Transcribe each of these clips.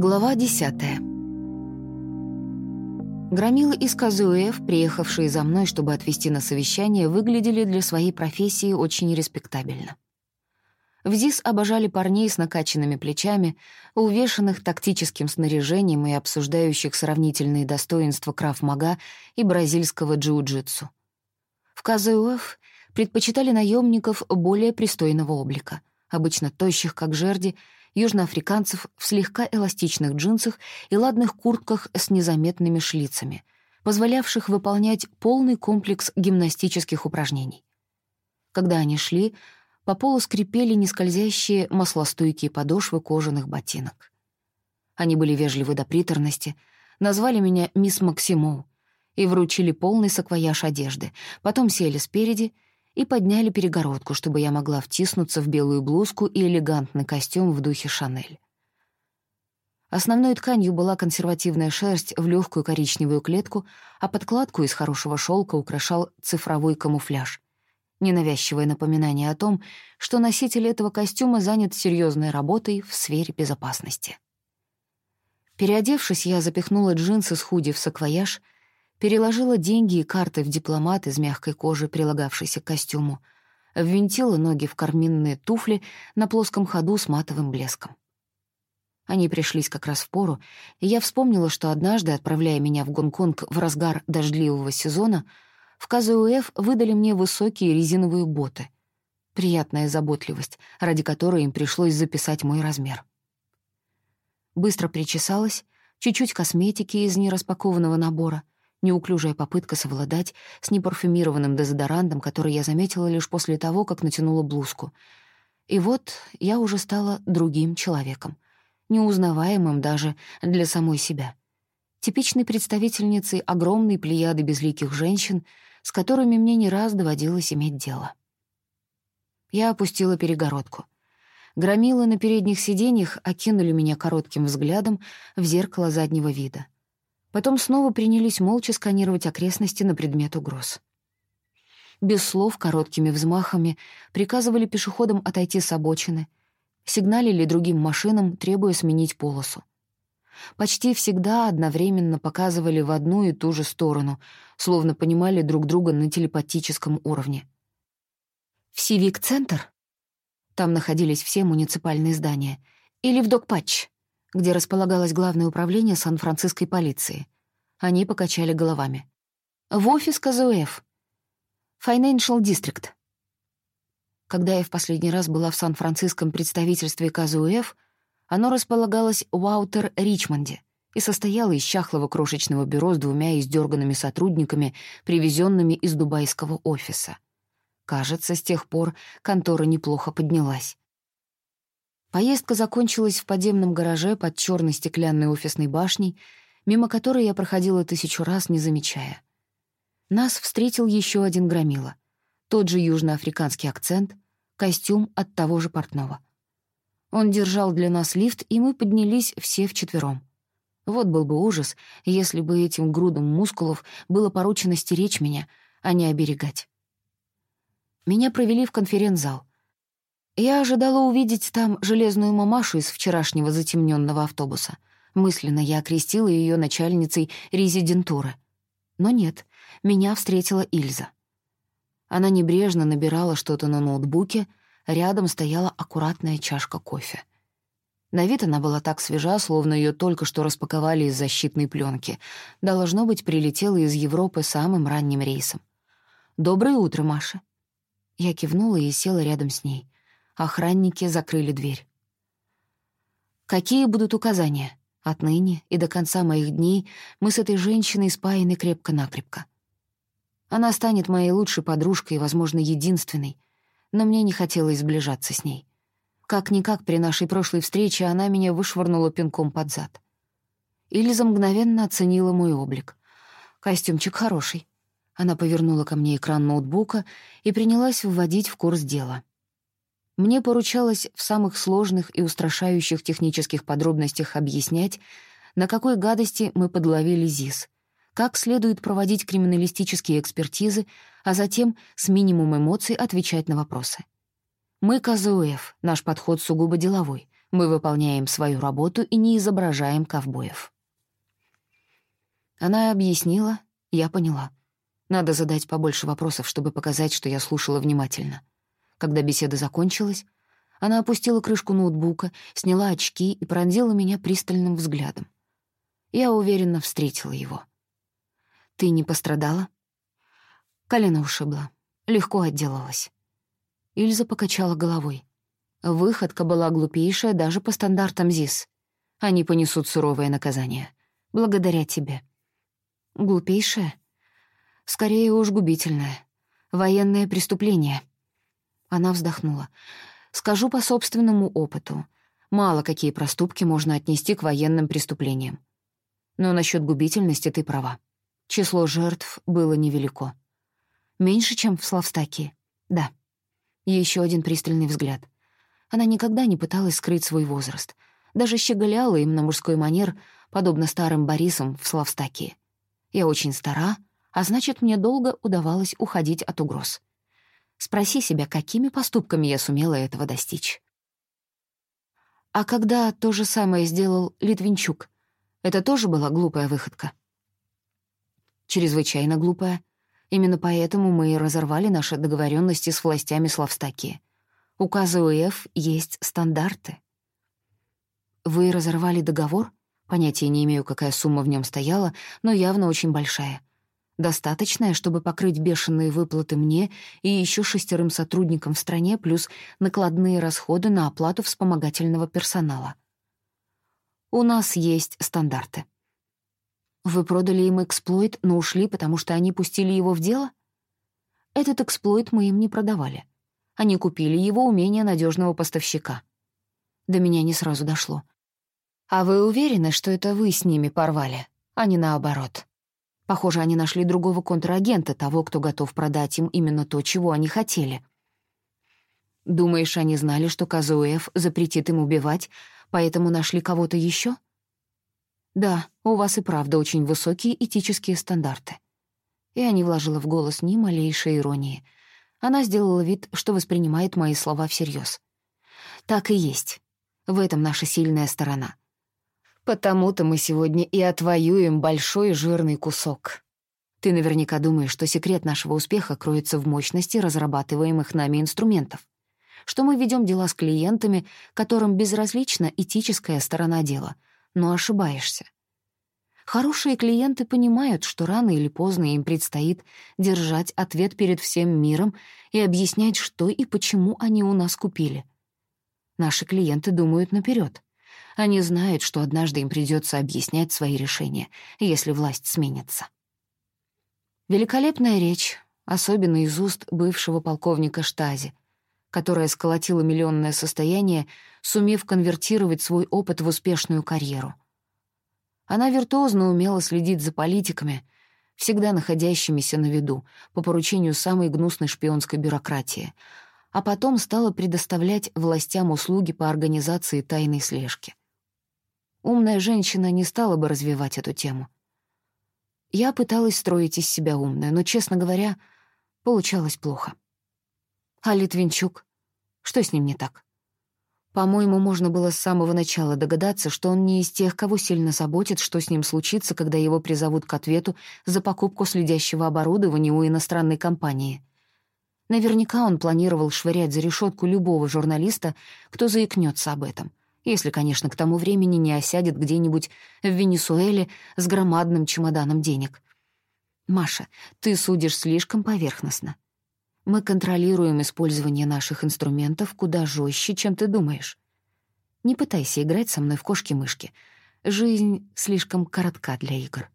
Глава 10 Громилы из Казуэв, приехавшие за мной, чтобы отвезти на совещание, выглядели для своей профессии очень респектабельно. В ЗИС обожали парней с накачанными плечами, увешанных тактическим снаряжением и обсуждающих сравнительные достоинства краф-мага и бразильского джиу-джитсу. В КЗУФ предпочитали наемников более пристойного облика, обычно тощих, как жерди, южноафриканцев в слегка эластичных джинсах и ладных куртках с незаметными шлицами, позволявших выполнять полный комплекс гимнастических упражнений. Когда они шли, по полу скрипели нескользящие маслостойкие подошвы кожаных ботинок. Они были вежливы до приторности, назвали меня «Мисс Максимоу» и вручили полный саквояж одежды, потом сели спереди — и подняли перегородку, чтобы я могла втиснуться в белую блузку и элегантный костюм в духе Шанель. Основной тканью была консервативная шерсть в легкую коричневую клетку, а подкладку из хорошего шелка украшал цифровой камуфляж. Ненавязчивое напоминание о том, что носитель этого костюма занят серьезной работой в сфере безопасности. Переодевшись, я запихнула джинсы с худи в саквояж — переложила деньги и карты в дипломат из мягкой кожи, прилагавшейся к костюму, ввинтила ноги в карминные туфли на плоском ходу с матовым блеском. Они пришлись как раз в пору, и я вспомнила, что однажды, отправляя меня в Гонконг в разгар дождливого сезона, в КЗУФ выдали мне высокие резиновые боты. Приятная заботливость, ради которой им пришлось записать мой размер. Быстро причесалась, чуть-чуть косметики из нераспакованного набора — неуклюжая попытка совладать с непарфюмированным дезодорантом, который я заметила лишь после того, как натянула блузку. И вот я уже стала другим человеком, неузнаваемым даже для самой себя. Типичной представительницей огромной плеяды безликих женщин, с которыми мне не раз доводилось иметь дело. Я опустила перегородку. Громилы на передних сиденьях окинули меня коротким взглядом в зеркало заднего вида — Потом снова принялись молча сканировать окрестности на предмет угроз. Без слов, короткими взмахами приказывали пешеходам отойти с обочины, сигналили другим машинам, требуя сменить полосу. Почти всегда одновременно показывали в одну и ту же сторону, словно понимали друг друга на телепатическом уровне. В Сивик-центр? Там находились все муниципальные здания. Или в Докпатч? Где располагалось главное управление Сан-Франциской полиции. Они покачали головами. «В офис КЗУФ. Financial District». Когда я в последний раз была в Сан-Франциском представительстве КЗУФ, оно располагалось в Аутер-Ричмонде и состояло из чахлого крошечного бюро с двумя издерганными сотрудниками, привезенными из дубайского офиса. Кажется, с тех пор контора неплохо поднялась. Поездка закончилась в подземном гараже под черной стеклянной офисной башней, мимо которой я проходила тысячу раз, не замечая. Нас встретил еще один громила. Тот же южноафриканский акцент, костюм от того же портного. Он держал для нас лифт, и мы поднялись все вчетвером. Вот был бы ужас, если бы этим грудам мускулов было поручено стеречь меня, а не оберегать. Меня провели в конференц-зал. Я ожидала увидеть там железную мамашу из вчерашнего затемненного автобуса. Мысленно я окрестила ее начальницей резидентуры. Но нет, меня встретила Ильза. Она небрежно набирала что-то на ноутбуке, рядом стояла аккуратная чашка кофе. На вид она была так свежа, словно ее только что распаковали из защитной пленки. Должно быть, прилетела из Европы самым ранним рейсом. «Доброе утро, Маша». Я кивнула и села рядом с ней — Охранники закрыли дверь. Какие будут указания? Отныне и до конца моих дней мы с этой женщиной спаяны крепко-накрепко. Она станет моей лучшей подружкой возможно, единственной, но мне не хотелось сближаться с ней. Как-никак при нашей прошлой встрече она меня вышвырнула пинком под зад. Ильза мгновенно оценила мой облик. Костюмчик хороший. Она повернула ко мне экран ноутбука и принялась вводить в курс дела. Мне поручалось в самых сложных и устрашающих технических подробностях объяснять, на какой гадости мы подловили ЗИС, как следует проводить криминалистические экспертизы, а затем с минимум эмоций отвечать на вопросы. Мы КЗУФ, наш подход сугубо деловой, Мы выполняем свою работу и не изображаем ковбоев». Она объяснила, я поняла. Надо задать побольше вопросов, чтобы показать, что я слушала внимательно. Когда беседа закончилась, она опустила крышку ноутбука, сняла очки и пронзила меня пристальным взглядом. Я уверенно встретила его. «Ты не пострадала?» Колено ушибло. Легко отделалась. Ильза покачала головой. Выходка была глупейшая даже по стандартам ЗИС. Они понесут суровое наказание. Благодаря тебе. Глупейшее? Скорее уж губительное. Военное преступление. Она вздохнула. Скажу по собственному опыту. Мало какие проступки можно отнести к военным преступлениям. Но насчет губительности ты права. Число жертв было невелико. Меньше, чем в Славстаке. Да. Еще один пристальный взгляд. Она никогда не пыталась скрыть свой возраст. Даже щеголяла им на мужской манер, подобно старым Борисам в Славстаке. Я очень стара, а значит, мне долго удавалось уходить от угроз. Спроси себя, какими поступками я сумела этого достичь. А когда то же самое сделал Литвинчук, это тоже была глупая выходка? Чрезвычайно глупая. Именно поэтому мы и разорвали наши договоренности с властями Славстаки. Указы УЭФ есть стандарты. Вы разорвали договор? Понятия не имею, какая сумма в нем стояла, но явно очень большая. Достаточная, чтобы покрыть бешеные выплаты мне и еще шестерым сотрудникам в стране, плюс накладные расходы на оплату вспомогательного персонала. У нас есть стандарты. Вы продали им эксплойт, но ушли, потому что они пустили его в дело? Этот эксплойт мы им не продавали. Они купили его умение надежного поставщика. До меня не сразу дошло. А вы уверены, что это вы с ними порвали, а не наоборот? Похоже, они нашли другого контрагента, того, кто готов продать им именно то, чего они хотели. Думаешь, они знали, что Казуэф запретит им убивать, поэтому нашли кого-то еще? Да, у вас и правда очень высокие этические стандарты. Я не вложила в голос ни малейшей иронии. Она сделала вид, что воспринимает мои слова всерьез. Так и есть. В этом наша сильная сторона — Потому-то мы сегодня и отвоюем большой жирный кусок. Ты наверняка думаешь, что секрет нашего успеха кроется в мощности разрабатываемых нами инструментов, что мы ведем дела с клиентами, которым безразлична этическая сторона дела, но ошибаешься. Хорошие клиенты понимают, что рано или поздно им предстоит держать ответ перед всем миром и объяснять, что и почему они у нас купили. Наши клиенты думают наперед. Они знают, что однажды им придется объяснять свои решения, если власть сменится. Великолепная речь, особенно из уст бывшего полковника Штази, которая сколотила миллионное состояние, сумев конвертировать свой опыт в успешную карьеру. Она виртуозно умела следить за политиками, всегда находящимися на виду, по поручению самой гнусной шпионской бюрократии, а потом стала предоставлять властям услуги по организации тайной слежки. Умная женщина не стала бы развивать эту тему. Я пыталась строить из себя умную, но, честно говоря, получалось плохо. А Литвинчук? Что с ним не так? По-моему, можно было с самого начала догадаться, что он не из тех, кого сильно заботит, что с ним случится, когда его призовут к ответу за покупку следящего оборудования у иностранной компании. Наверняка он планировал швырять за решетку любого журналиста, кто заикнется об этом если, конечно, к тому времени не осядет где-нибудь в Венесуэле с громадным чемоданом денег. «Маша, ты судишь слишком поверхностно. Мы контролируем использование наших инструментов куда жестче, чем ты думаешь. Не пытайся играть со мной в кошки-мышки. Жизнь слишком коротка для игр».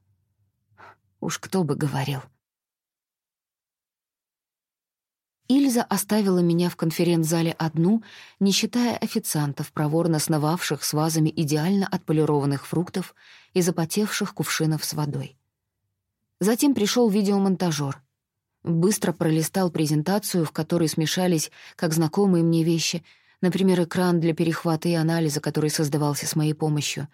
Уж кто бы говорил. Ильза оставила меня в конференц-зале одну, не считая официантов, проворно сновавших с вазами идеально отполированных фруктов и запотевших кувшинов с водой. Затем пришел видеомонтажер. Быстро пролистал презентацию, в которой смешались как знакомые мне вещи, например, экран для перехвата и анализа, который создавался с моей помощью,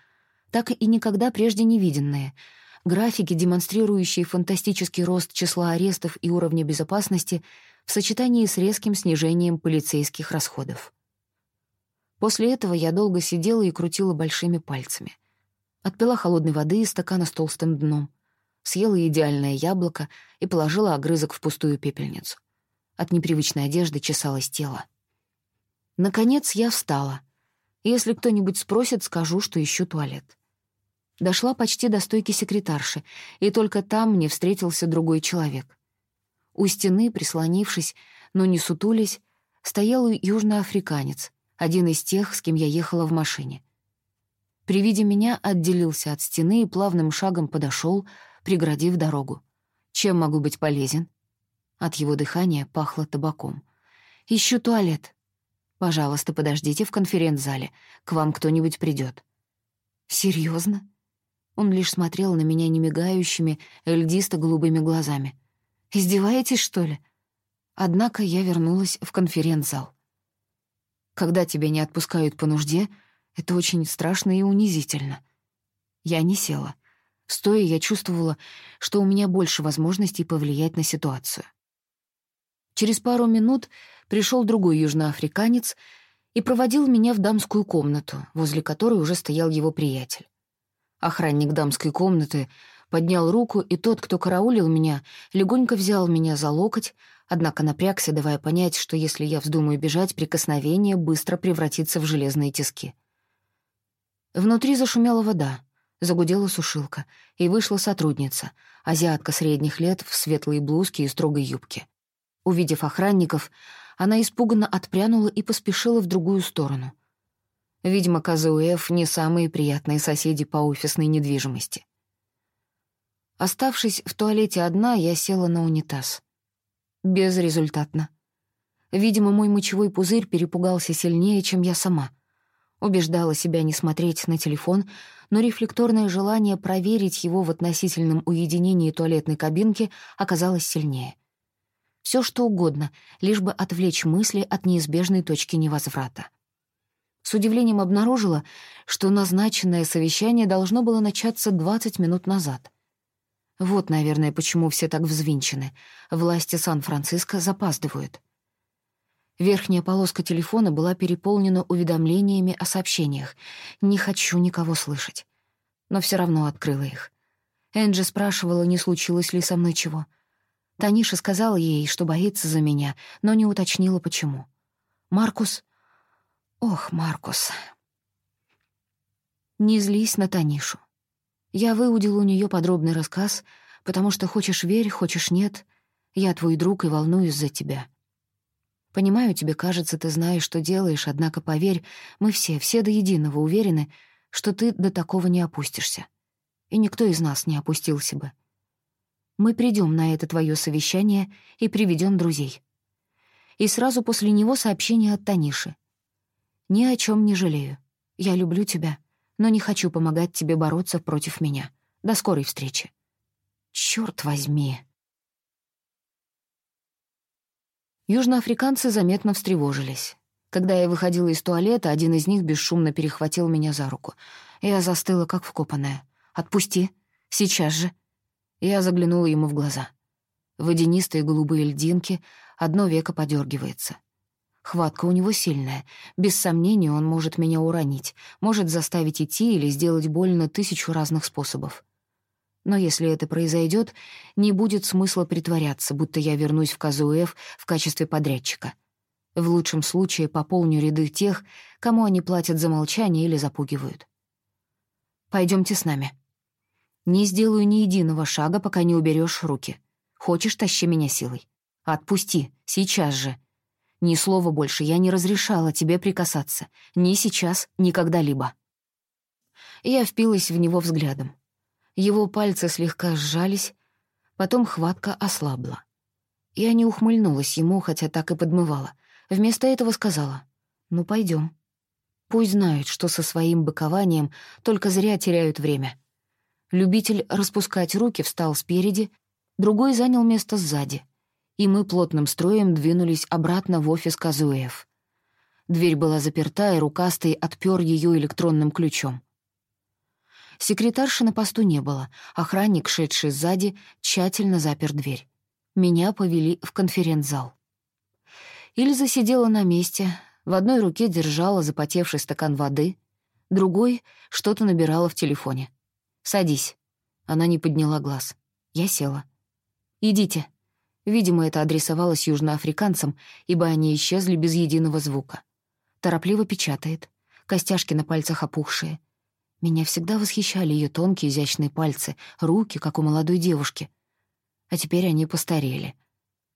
так и никогда прежде не виденные — графики, демонстрирующие фантастический рост числа арестов и уровня безопасности — в сочетании с резким снижением полицейских расходов. После этого я долго сидела и крутила большими пальцами. Отпила холодной воды из стакана с толстым дном, съела идеальное яблоко и положила огрызок в пустую пепельницу. От непривычной одежды чесалось тело. Наконец я встала. Если кто-нибудь спросит, скажу, что ищу туалет. Дошла почти до стойки секретарши, и только там мне встретился другой человек. У стены, прислонившись, но не сутулись, стоял южноафриканец, один из тех, с кем я ехала в машине. При виде меня отделился от стены и плавным шагом подошел, преградив дорогу. Чем могу быть полезен? От его дыхания пахло табаком. «Ищу туалет. Пожалуйста, подождите в конференц-зале. К вам кто-нибудь придет. Серьезно? Он лишь смотрел на меня немигающими, льдисто-голубыми глазами. «Издеваетесь, что ли?» Однако я вернулась в конференц-зал. Когда тебя не отпускают по нужде, это очень страшно и унизительно. Я не села. Стоя, я чувствовала, что у меня больше возможностей повлиять на ситуацию. Через пару минут пришел другой южноафриканец и проводил меня в дамскую комнату, возле которой уже стоял его приятель. Охранник дамской комнаты поднял руку, и тот, кто караулил меня, легонько взял меня за локоть, однако напрягся, давая понять, что если я вздумаю бежать, прикосновение быстро превратится в железные тиски. Внутри зашумела вода, загудела сушилка, и вышла сотрудница, азиатка средних лет в светлой блузке и строгой юбке. Увидев охранников, она испуганно отпрянула и поспешила в другую сторону. Видимо, КЗУФ не самые приятные соседи по офисной недвижимости. Оставшись в туалете одна, я села на унитаз. Безрезультатно. Видимо, мой мочевой пузырь перепугался сильнее, чем я сама. Убеждала себя не смотреть на телефон, но рефлекторное желание проверить его в относительном уединении туалетной кабинки оказалось сильнее. Все что угодно, лишь бы отвлечь мысли от неизбежной точки невозврата. С удивлением обнаружила, что назначенное совещание должно было начаться 20 минут назад — вот, наверное, почему все так взвинчены. Власти Сан-Франциско запаздывают. Верхняя полоска телефона была переполнена уведомлениями о сообщениях. Не хочу никого слышать. Но все равно открыла их. Энджи спрашивала, не случилось ли со мной чего. Таниша сказала ей, что боится за меня, но не уточнила, почему. Маркус... Ох, Маркус... Не злись на Танишу. Я выудил у нее подробный рассказ, потому что хочешь — верь, хочешь — нет. Я твой друг и волнуюсь за тебя. Понимаю, тебе кажется, ты знаешь, что делаешь, однако, поверь, мы все, все до единого уверены, что ты до такого не опустишься. И никто из нас не опустился бы. Мы придем на это твое совещание и приведем друзей. И сразу после него сообщение от Таниши. «Ни о чем не жалею. Я люблю тебя но не хочу помогать тебе бороться против меня. До скорой встречи. Черт возьми. Южноафриканцы заметно встревожились. Когда я выходила из туалета, один из них бесшумно перехватил меня за руку. Я застыла, как вкопанная. «Отпусти. Сейчас же». Я заглянула ему в глаза. Водянистые голубые льдинки, одно веко подергивается. Хватка у него сильная. Без сомнения, он может меня уронить, может заставить идти или сделать больно тысячу разных способов. Но если это произойдет, не будет смысла притворяться, будто я вернусь в КЗУФ в качестве подрядчика. В лучшем случае пополню ряды тех, кому они платят за молчание или запугивают. Пойдемте с нами. Не сделаю ни единого шага, пока не уберешь руки. Хочешь, тащи меня силой. Отпусти, сейчас же. Ни слова больше я не разрешала тебе прикасаться. Ни сейчас, ни когда-либо. Я впилась в него взглядом. Его пальцы слегка сжались, потом хватка ослабла. Я не ухмыльнулась ему, хотя так и подмывала. Вместо этого сказала, «Ну, пойдем. Пусть знают, что со своим быкованием только зря теряют время». Любитель распускать руки встал спереди, другой занял место сзади и мы плотным строем двинулись обратно в офис Казуэев. Дверь была заперта, и рукастый отпер ее электронным ключом. Секретарши на посту не было, охранник, шедший сзади, тщательно запер дверь. Меня повели в конференц-зал. Ильза сидела на месте, В одной руке держала запотевший стакан воды, другой что-то набирала в телефоне. «Садись». Она не подняла глаз. Я села. «Идите». Видимо, это адресовалось южноафриканцам, ибо они исчезли без единого звука. Торопливо печатает. Костяшки на пальцах опухшие. Меня всегда восхищали ее тонкие изящные пальцы, руки, как у молодой девушки. А теперь они постарели.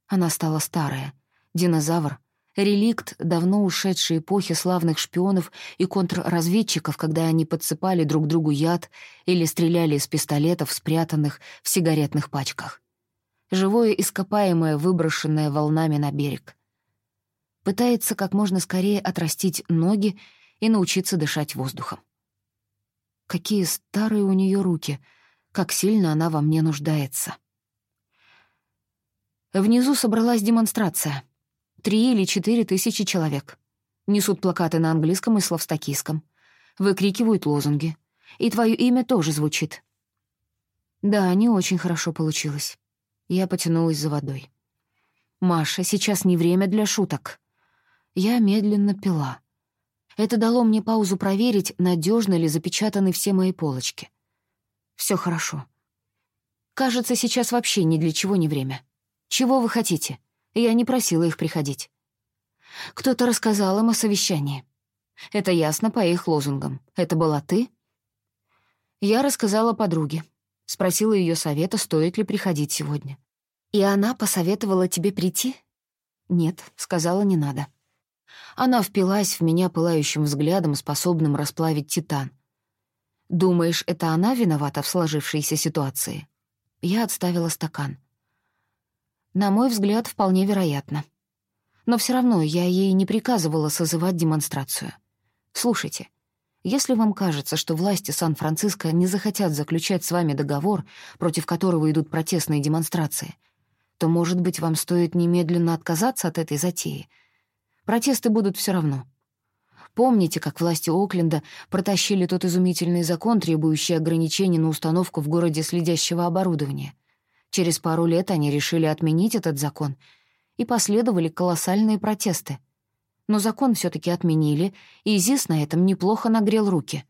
Она стала старая. Динозавр, реликт давно ушедшей эпохи славных шпионов и контрразведчиков, когда они подсыпали друг другу яд или стреляли из пистолетов, спрятанных в сигаретных пачках. Живое ископаемое, выброшенное волнами на берег. Пытается как можно скорее отрастить ноги и научиться дышать воздухом. Какие старые у нее руки, как сильно она во мне нуждается. Внизу собралась демонстрация — Три или четыре тысячи человек. Несут плакаты на английском и словстакийском. Выкрикивают лозунги. И твое имя тоже звучит. Да, не очень хорошо получилось. Я потянулась за водой. «Маша, сейчас не время для шуток». Я медленно пила. Это дало мне паузу проверить, надежно ли запечатаны все мои полочки. Все хорошо. Кажется, сейчас вообще ни для чего не время. Чего вы хотите? Я не просила их приходить. Кто-то рассказал им о совещании. Это ясно по их лозунгам. Это была ты? Я рассказала подруге. Спросила ее совета, стоит ли приходить сегодня. И она посоветовала тебе прийти? Нет, сказала, не надо. Она впилась в меня пылающим взглядом, способным расплавить титан. Думаешь, это она виновата в сложившейся ситуации? Я отставила стакан. На мой взгляд, вполне вероятно. Но все равно я ей не приказывала созывать демонстрацию. Слушайте, если вам кажется, что власти Сан-Франциско не захотят заключать с вами договор, против которого идут протестные демонстрации, то, может быть, вам стоит немедленно отказаться от этой затеи. Протесты будут все равно. Помните, как власти Окленда протащили тот изумительный закон, требующий ограничений на установку в городе следящего оборудования? Через пару лет они решили отменить этот закон, и последовали колоссальные протесты. Но закон все таки отменили, и Зис на этом неплохо нагрел руки.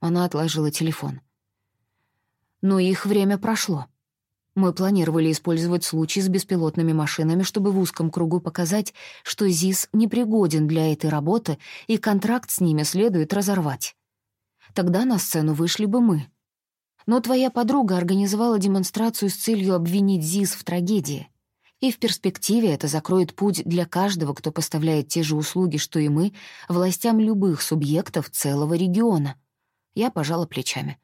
Она отложила телефон. Но их время прошло. Мы планировали использовать случай с беспилотными машинами, чтобы в узком кругу показать, что ЗИС непригоден для этой работы, и контракт с ними следует разорвать. Тогда на сцену вышли бы мы — но твоя подруга организовала демонстрацию с целью обвинить ЗИС в трагедии. И в перспективе это закроет путь для каждого, кто поставляет те же услуги, что и мы, властям любых субъектов целого региона. Я пожала плечами.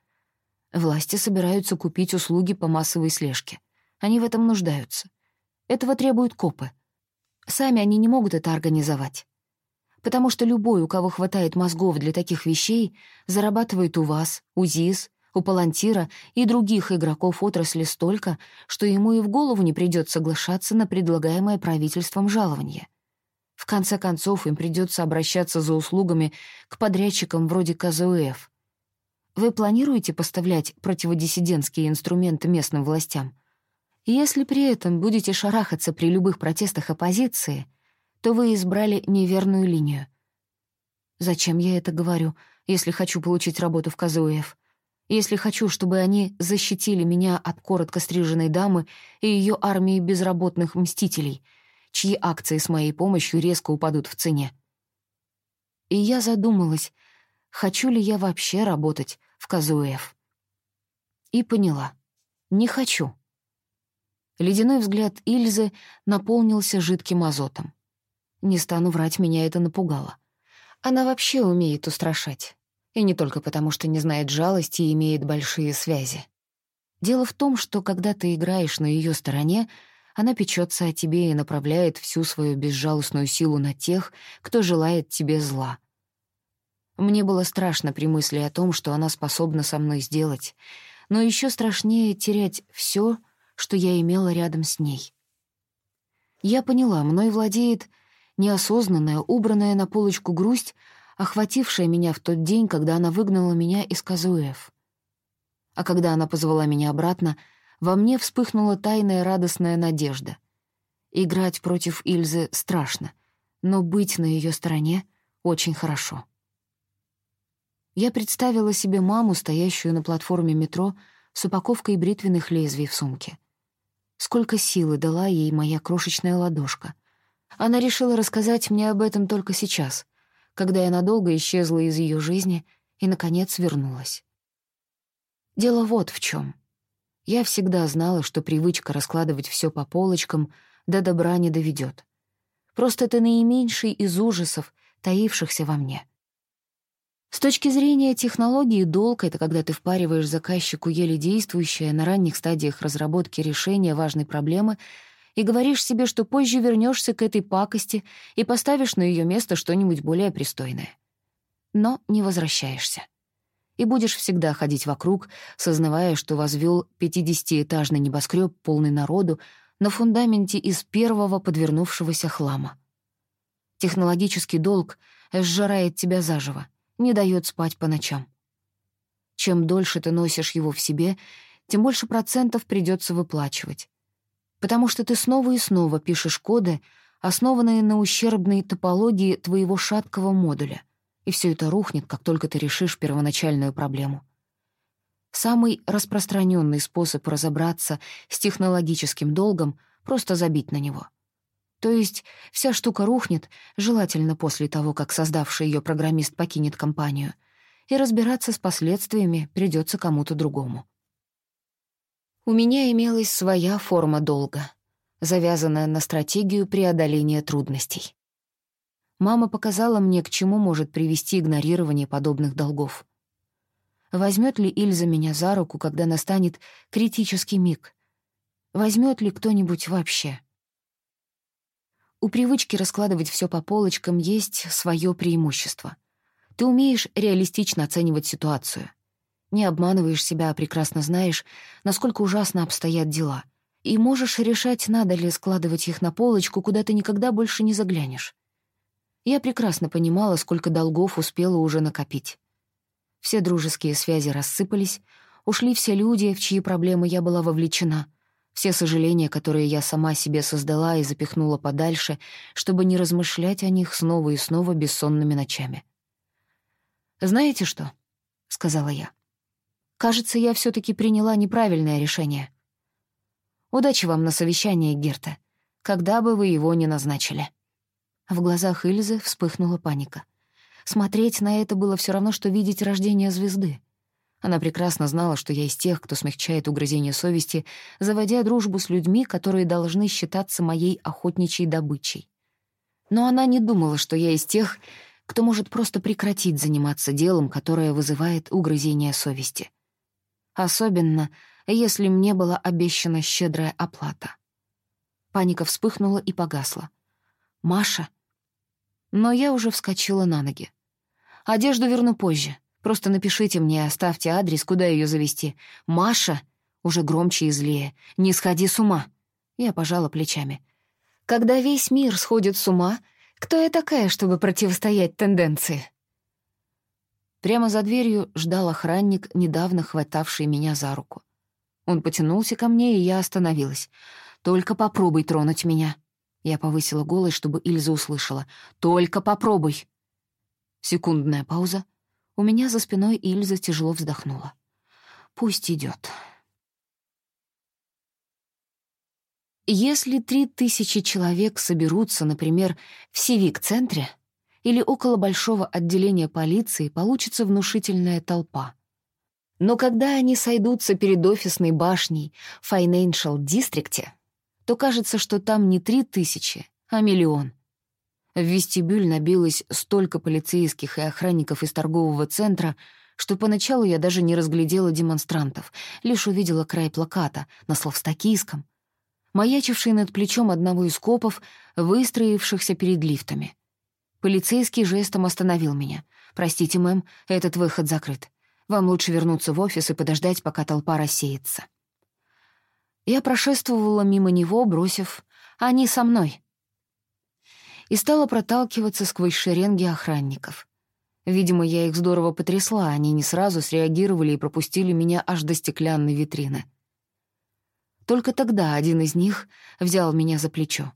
Власти собираются купить услуги по массовой слежке. Они в этом нуждаются. Этого требуют копы. Сами они не могут это организовать. Потому что любой, у кого хватает мозгов для таких вещей, зарабатывает у вас, у ЗИС, у Палантира и других игроков отрасли столько, что ему и в голову не придёт соглашаться на предлагаемое правительством жалование. В конце концов, им придётся обращаться за услугами к подрядчикам вроде КЗУФ. Вы планируете поставлять противодиссидентские инструменты местным властям? Если при этом будете шарахаться при любых протестах оппозиции, то вы избрали неверную линию. Зачем я это говорю, если хочу получить работу в КЗУФ? Если хочу, чтобы они защитили меня от коротко стриженной дамы и ее армии безработных мстителей, чьи акции с моей помощью резко упадут в цене. И я задумалась, хочу ли я вообще работать в КЗУФ. И поняла. Не хочу. Ледяной взгляд Ильзы наполнился жидким азотом. Не стану врать, меня это напугало. Она вообще умеет устрашать. И не только потому, что не знает жалости и имеет большие связи. Дело в том, что когда ты играешь на ее стороне, она печется о тебе и направляет всю свою безжалостную силу на тех, кто желает тебе зла. Мне было страшно при мысли о том, что она способна со мной сделать, но еще страшнее терять все, что я имела рядом с ней. Я поняла, мной владеет неосознанная, убранная на полочку грусть, охватившая меня в тот день, когда она выгнала меня из Казуэф. А когда она позвала меня обратно, во мне вспыхнула тайная радостная надежда. Играть против Ильзы страшно, но быть на ее стороне очень хорошо. Я представила себе маму, стоящую на платформе метро с упаковкой бритвенных лезвий в сумке. Сколько силы дала ей моя крошечная ладошка. Она решила рассказать мне об этом только сейчас, когда я надолго исчезла из ее жизни и, наконец, вернулась. Дело вот в чем. Я всегда знала, что привычка раскладывать все по полочкам до добра не доведет. Просто это наименьший из ужасов, таившихся во мне. С точки зрения технологии, долг — это когда ты впариваешь заказчику еле действующее на ранних стадиях разработки решения важной проблемы и говоришь себе, что позже вернешься к этой пакости и поставишь на ее место что-нибудь более пристойное. Но не возвращаешься и будешь всегда ходить вокруг, сознавая, что возвел пятидесятиэтажный небоскреб, полный народу, на фундаменте из первого подвернувшегося хлама. Технологический долг сжирает тебя заживо, не дает спать по ночам. Чем дольше ты носишь его в себе, тем больше процентов придется выплачивать. Потому что ты снова и снова пишешь коды, основанные на ущербной топологии твоего шаткого модуля — и все это рухнет, как только ты решишь первоначальную проблему. Самый распространенный способ разобраться с технологическим долгом — просто забить на него. То есть вся штука рухнет, желательно после того, как создавший ее программист покинет компанию, и разбираться с последствиями придется кому-то другому. У меня имелась своя форма долга, завязанная на стратегию преодоления трудностей. Мама показала мне, к чему может привести игнорирование подобных долгов. Возьмет ли Ильза меня за руку, когда настанет критический миг? Возьмет ли кто-нибудь вообще? У привычки раскладывать все по полочкам есть свое преимущество. Ты умеешь реалистично оценивать ситуацию. Не обманываешь себя, а прекрасно знаешь, насколько ужасно обстоят дела. И можешь решать, надо ли складывать их на полочку, куда ты никогда больше не заглянешь. Я прекрасно понимала, сколько долгов успела уже накопить. Все дружеские связи рассыпались, ушли все люди, в чьи проблемы я была вовлечена, все сожаления, которые я сама себе создала и запихнула подальше, чтобы не размышлять о них снова и снова бессонными ночами. «Знаете что?» — сказала я. «Кажется, я все таки приняла неправильное решение. Удачи вам на совещании, Герта, когда бы вы его ни назначили». В глазах Ильзы вспыхнула паника. Смотреть на это было все равно, что видеть рождение звезды. Она прекрасно знала, что я из тех, кто смягчает угрызение совести, заводя дружбу с людьми, которые должны считаться моей охотничьей добычей. Но она не думала, что я из тех, кто может просто прекратить заниматься делом, которое вызывает угрызение совести. Особенно, если мне была обещана щедрая оплата. Паника вспыхнула и погасла. «Маша», но я уже вскочила на ноги. «Одежду верну позже. Просто напишите мне, оставьте адрес, куда ее завести. Маша!» Уже громче и злее. «Не сходи с ума!» Я пожала плечами. «Когда весь мир сходит с ума, кто я такая, чтобы противостоять тенденции?» Прямо за дверью ждал охранник, недавно хватавший меня за руку. Он потянулся ко мне, и я остановилась. «Только попробуй тронуть меня». Я повысила голос, чтобы Ильза услышала. «Только попробуй!» Секундная пауза. У меня за спиной Ильза тяжело вздохнула. «Пусть идет. Если три тысячи человек соберутся, например, в Сивик-центре или около большого отделения полиции, получится внушительная толпа. Но когда они сойдутся перед офисной башней в Financial District, то кажется, что там не три тысячи, а миллион. В вестибюль набилось столько полицейских и охранников из торгового центра, что поначалу я даже не разглядела демонстрантов, лишь увидела край плаката на словстакийском, маячивший над плечом одного из копов, выстроившихся перед лифтами. Полицейский жестом остановил меня. «Простите, мэм, этот выход закрыт. Вам лучше вернуться в офис и подождать, пока толпа рассеется». Я прошествовала мимо него, бросив «Они со мной!» И стала проталкиваться сквозь шеренги охранников. Видимо, я их здорово потрясла, они не сразу среагировали и пропустили меня аж до стеклянной витрины. Только тогда один из них взял меня за плечо.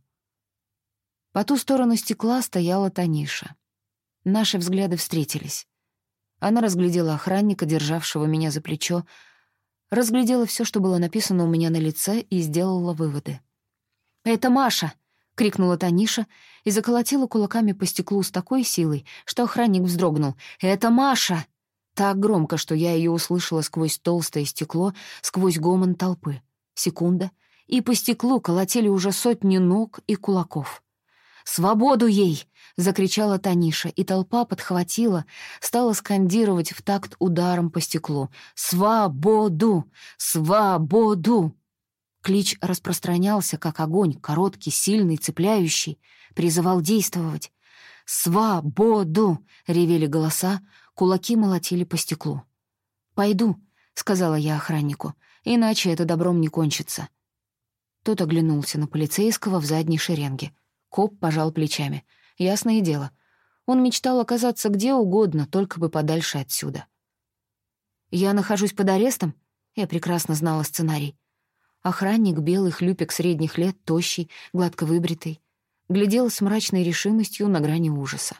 По ту сторону стекла стояла Таниша. Наши взгляды встретились. Она разглядела охранника, державшего меня за плечо, разглядела все, что было написано у меня на лице, и сделала выводы. «Это Маша!» — крикнула Таниша и заколотила кулаками по стеклу с такой силой, что охранник вздрогнул. «Это Маша!» Так громко, что я ее услышала сквозь толстое стекло, сквозь гомон толпы. Секунда, и по стеклу колотили уже сотни ног и кулаков. «Свободу ей!» — закричала Таниша, и толпа подхватила, стала скандировать в такт ударом по стеклу. «Свободу! Свободу!» Клич распространялся, как огонь, короткий, сильный, цепляющий, призывал действовать. «Свободу!» — ревели голоса, кулаки молотили по стеклу. «Пойду», — сказала я охраннику, — «иначе это добром не кончится». Тот оглянулся на полицейского в задней шеренге. Коп пожал плечами. Ясное дело. Он мечтал оказаться где угодно, только бы подальше отсюда. «Я нахожусь под арестом?» Я прекрасно знала сценарий. Охранник, белый хлюпик средних лет, тощий, гладко выбритый, глядел с мрачной решимостью на грани ужаса.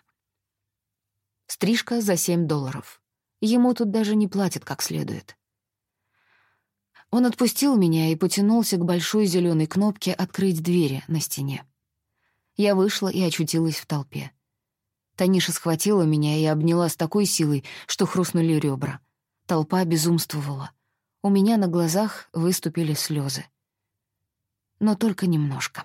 Стрижка за семь долларов. Ему тут даже не платят как следует. Он отпустил меня и потянулся к большой зеленой кнопке «Открыть двери» на стене. Я вышла и очутилась в толпе. Таниша схватила меня и обняла с такой силой, что хрустнули ребра. Толпа безумствовала. У меня на глазах выступили слезы. Но только немножко.